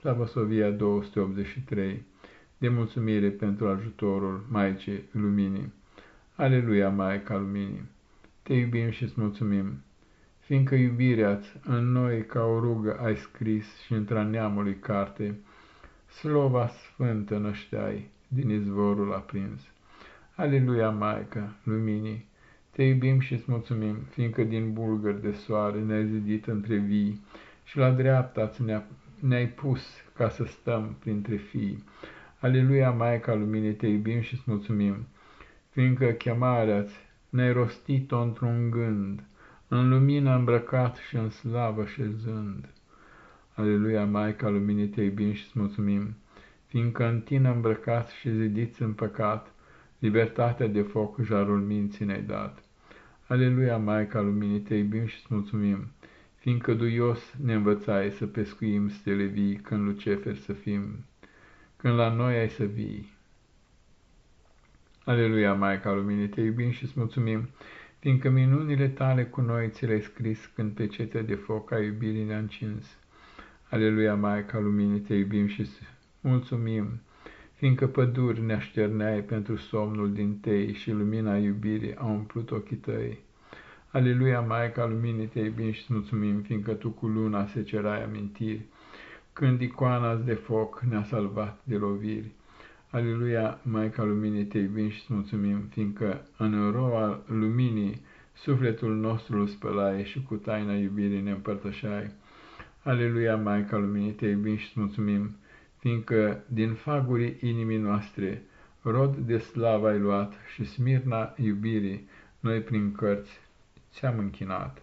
Slavosovia 283, de mulțumire pentru ajutorul Maicii Luminii. Aleluia, Maica Luminii! Te iubim și îți mulțumim, fiindcă iubirea în noi ca o rugă ai scris și într-a neamului carte, slova sfântă nășteai din izvorul aprins. Aleluia, Maica Luminii! Te iubim și îți mulțumim, fiindcă din bulgăr de soare ne-ai zidit între vii și la dreapta ne-ai ne pus ca să stăm printre fii. Aleluia, Maica Luminii, te iubim și îți mulțumim, fiindcă chemarea-ți ne-ai rostit-o într-un gând, în lumină îmbrăcat și în slavă șezând. Aleluia, Maica Luminii, te iubim și îți mulțumim, fiindcă în tine îmbrăcat și zidiți în păcat, libertatea de foc jarul minții ne-ai dat. Aleluia, Maica Luminii, te iubim și îți mulțumim, fiindcă duios ne învățai să pescuim stele vii când lucefer să fim când la noi ai să vii. Aleluia, Maica Luminii, te iubim și îți mulțumim, fiindcă minunile tale cu noi ți le-ai scris când pe cetea de foc a iubirii ne-a încins. Aleluia, Maica Luminii, te iubim și îți mulțumim, fiindcă păduri ne așterneai pentru somnul din tei și lumina iubirii a umplut ochii tăi. Aleluia, Maica Luminii, te iubim și îți mulțumim, fiindcă tu cu luna se cerai amintiri, când icoana de foc ne-a salvat de loviri. Aleluia, Maica Luminii, te iubim și îți mulțumim, fiindcă în roa luminii sufletul nostru îl spălai și cu taina iubirii ne împărtășai. Aleluia, Maica Luminii, te iubim și îți mulțumim, fiindcă din fagurii inimii noastre rod de slavă ai luat și smirna iubirii, noi prin cărți ți-am închinat.